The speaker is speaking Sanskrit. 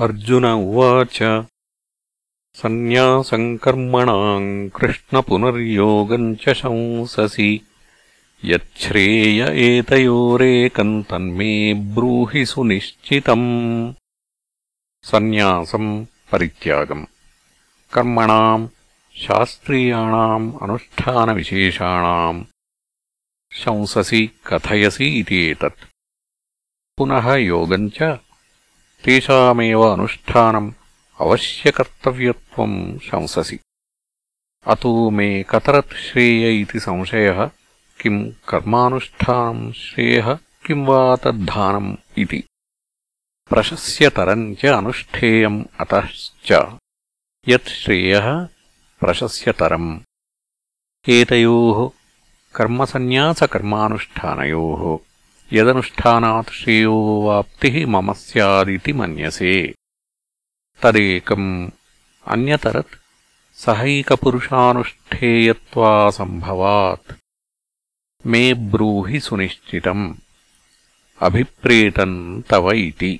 अर्जुन उवाच सन्न्यासम् कर्मणाम् कृष्णपुनर्योगम् च शंससि। यच्छ्रेय एतयोरेकम् तन्मे ब्रूहि सुनिश्चितम्। सन्न्यासम् परित्यागम्। कर्मणाम् शास्त्रीयाणाम् अनुष्ठानविशेषाणाम्। शंससि कथयसि इति एतत्। पुनः योगम् च తేషామేవ అనుష్ఠానం అవశ్యకర్తవ్యత్వం శంససి అతో మే కతరత్ శ్రేయ ఇది సంశయ కిం కర్మానుష్ఠానం శ్రేయ కిం వా తద్ధానం ఇది ప్రశస్యతరం చ అనుష్ఠేయం అతశ్చ యత్ శ్రేయ ప్రశస్యతరం ఏతయో కర్మసన్యాసకర్మానుష్ఠానయో यदनुष्ठानात् श्रेयो वाप्तिः मम स्यादिति मन्यसे तदेकम् अन्यतरत् सहैकपुरुषानुष्ठेयत्वासम्भवात् मे ब्रूहि सुनिश्चितम् अभिप्रेतम् तव इति